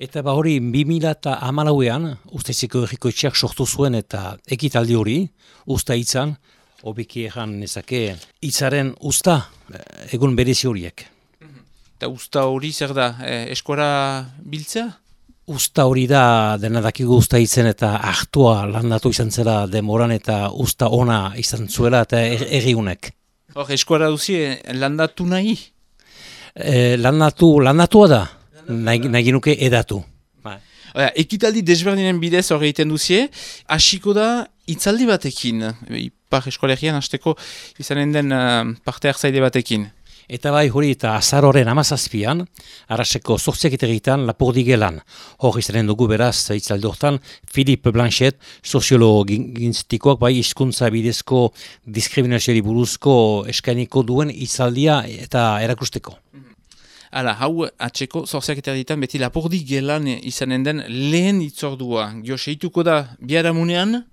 Eta ba hori, 2000 eta amalauean, usteziko erriko etxeak sortu zuen eta ekitaldi hori, usta itzan, hobiki egan nezake, itzaren usta, egun berezi horiek. Eta usta hori zer da, e, eskora biltzea? Usta hori da, dena dakigu usta itzen eta hartua landatu izan zela demoran eta usta ona izan zuela eta er, erriunek. Hor, eskora duzi, landatu nahi? E, landatu, landatua da nahi, nahi nuke edatu. Ba. ekitaldi desberdinen bidez hori egiten duzie, hasiko da itzaldi batekin, ipar eskolegian hasteko izanen den uh, parte hartzaide batekin. Eta bai hori eta azaroren amazazpian, araseko sortziak egiten lapurdi gelan. Hor izanen dugu beraz itzaldi hortan, Philippe Blanchet, soziologintztikoak bai hizkuntza bidezko diskriminazioari buruzko eskainiko duen itzaldia eta erakusteko. Mhm. Hala, hau atxeko zorziak eta ditan beti lapordi gelan izanen den lehen itzordua. Gio, seituko da biaramunean?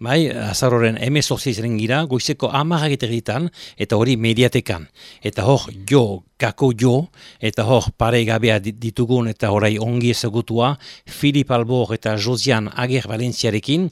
Bai, azaroren emezorzi izan gira, goizeko amarrak eta hori mediatekan. Eta hor, jo, kako jo, eta hor pare gabea ditugun eta horai ongi ezagutua, Filip Albor eta Josian Ager Valentziarekin,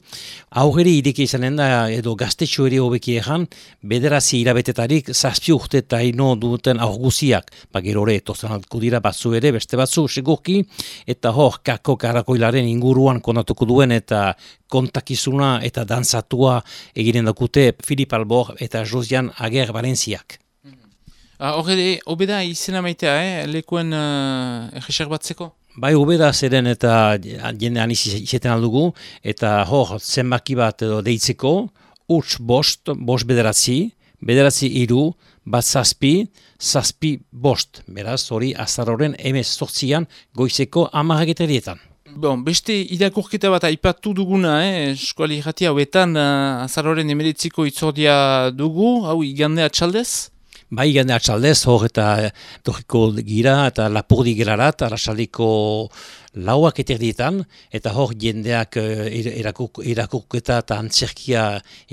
aurreri ideki izanen da edo gaztetxo ere hobeki egan, bederazi irabetetarik zazpi urte eta ino duten aurguziak, bagero hori altko dira batzu ere, beste batzu, segurki, eta hor kako karakoilaren inguruan konatuko duen eta kontakizuna eta dantzatua eginen dakute Filip Albor eta Josian Ager Valentziak. Ah, Horre, obeda izena maitea, eh? lekuen uh, egeser batzeko? Bai, obeda zeren eta jende aniz izeten aldugu, eta hor, zenbaki bat edo deitzeko, urts bost, bost bederatzi, bederatzi iru, bat zazpi, zazpi bost. Beraz, hori azaroren emez sortzian goizeko amahageterietan. Bon, beste irakurketa bat aipatu duguna, eh? eskuali jatia, hauetan uh, azaroren emeritziko itzordia dugu, hau igandea txaldez? Bai gane atxaldez, hor eta dogiko gira eta lapurdi gerarat, arrasaliko lauak eterdietan, eta hor jendeak uh, irakuketa eta antzerkia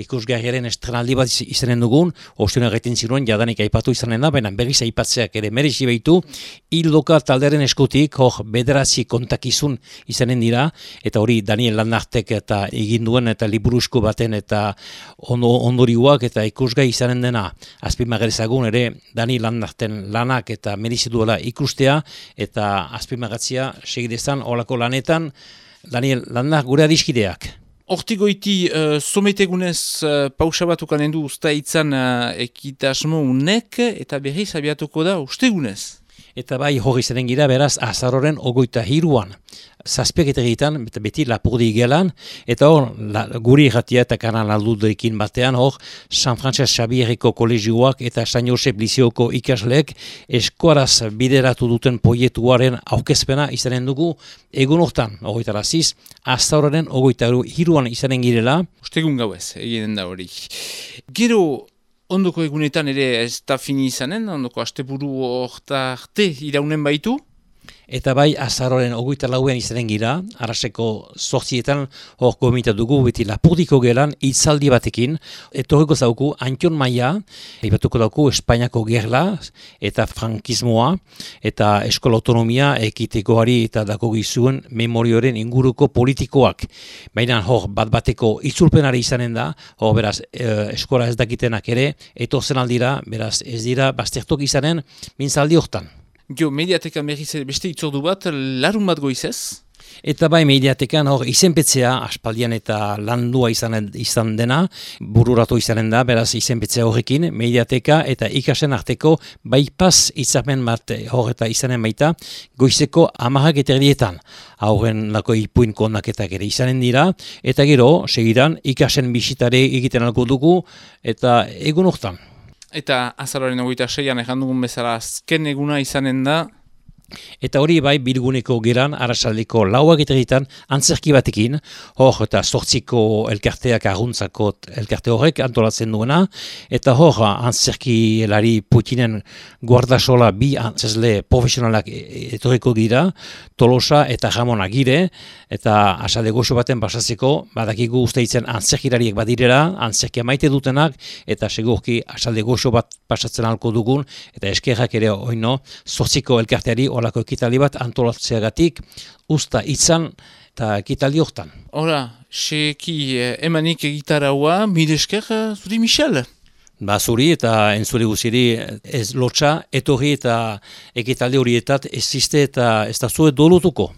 ikusgarriaren estrenaldi bat izanen dugun, ostuen egiten ziren jadanik aipatu izanen da, baina berriz aipatzeak ere merezi behitu, hildoka talderen eskutik, hor bederazi kontakizun izanen dira, eta hori Daniel Landartek eta egin duen eta liburuzko baten eta ondo, ondorioak eta ikusgai izanen dena, azpimagerezagun ere Daniel Landarten lanak eta merezi duela ikustea, eta azpimagatzia segidezan izan olako lanetan, Daniel, landa gure adiskideak. Hortigoiti, uh, sometegunez uh, pausa batukan endu usta itzan uh, ekitasmo unek, eta berriz abiatuko da ustegunez. Eta bai hori zeren gira beraz azaroren ogoita hiruan. Zazpek egiten, beti lapurdi gelan, eta hor, la, guri jatia eta kanan aldudekin batean, hor, San Frances Xabierreko kolegioak eta San Josep Lizioko ikasleek eskuaraz bideratu duten proiektuaren aukezpena izanen dugu, egun hortan, ogoita raziz, azaroren ogoita hiruan izanen girela. Ustegun gauez, egiten da hori. Gero, ondoko egunetan ere ez da fini izanen, ondoko asteburu orta arte iraunen baitu? Eta bai, azaroren ogoita lauen izanen gira, arraseko sortzietan hor gomita dugu, beti lapurdiko gelan, itzaldi batekin, etorriko zauku, Antion Maia, ibatuko dauku Espainiako gerla, eta frankismoa, eta eskola autonomia, ekitekoari eta dako gizuen memorioren inguruko politikoak. Baina hor, bat bateko itzulpenari izanen da, hor beraz, e, eskola ez dakitenak ere, eto zen aldira, beraz, ez dira, baztertok izanen, mintzaldi hortan. Jo, mediatekan berriz beste itzordu bat, larun bat goizez? Eta bai mediatekan hor izenpetzea aspaldian eta landua izan, izan dena, bururatu izanen da, beraz izenpetzea horrekin, mediateka eta ikasen arteko baipaz izamen bat hor eta izanen baita, goizeko amahak eterdietan. Hauren lako ipuin kondaketak ere izanen dira, eta gero, segiran, ikasen bisitare egiten alko dugu, eta egun hortan. Eta azalaren ogoita seian dugun bezala azken eguna izanen da, Eta hori bai bilguneko geran, arrasaldeko lauak eta antzerki batekin, hor eta sortziko elkarteak arruntzako elkarte horrek antolatzen duena, eta hor antzerki elari Putinen guardasola bi antzesle profesionalak e, etorriko gira, Tolosa eta Ramon Agire, eta asalde goxo baten pasatzeko, badakigu usteitzen antzerkilariek badirera, antzerkia maite dutenak, eta segurki asalde goxo bat pasatzen alko dugun, eta eskerrak ere oino, sortziko elkarteari olako ekitali bat antolatzeagatik usta itzan eta ekitali hortan. Hora, seki eh, emanik egitaraua, midesker, zuri Michel? Ba, zuri eta entzule guziri ez lotxa, etorri eta ekitali horietat ez ziste eta ez da zuet dolutuko.